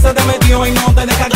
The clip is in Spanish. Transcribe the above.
se te metió y no te deja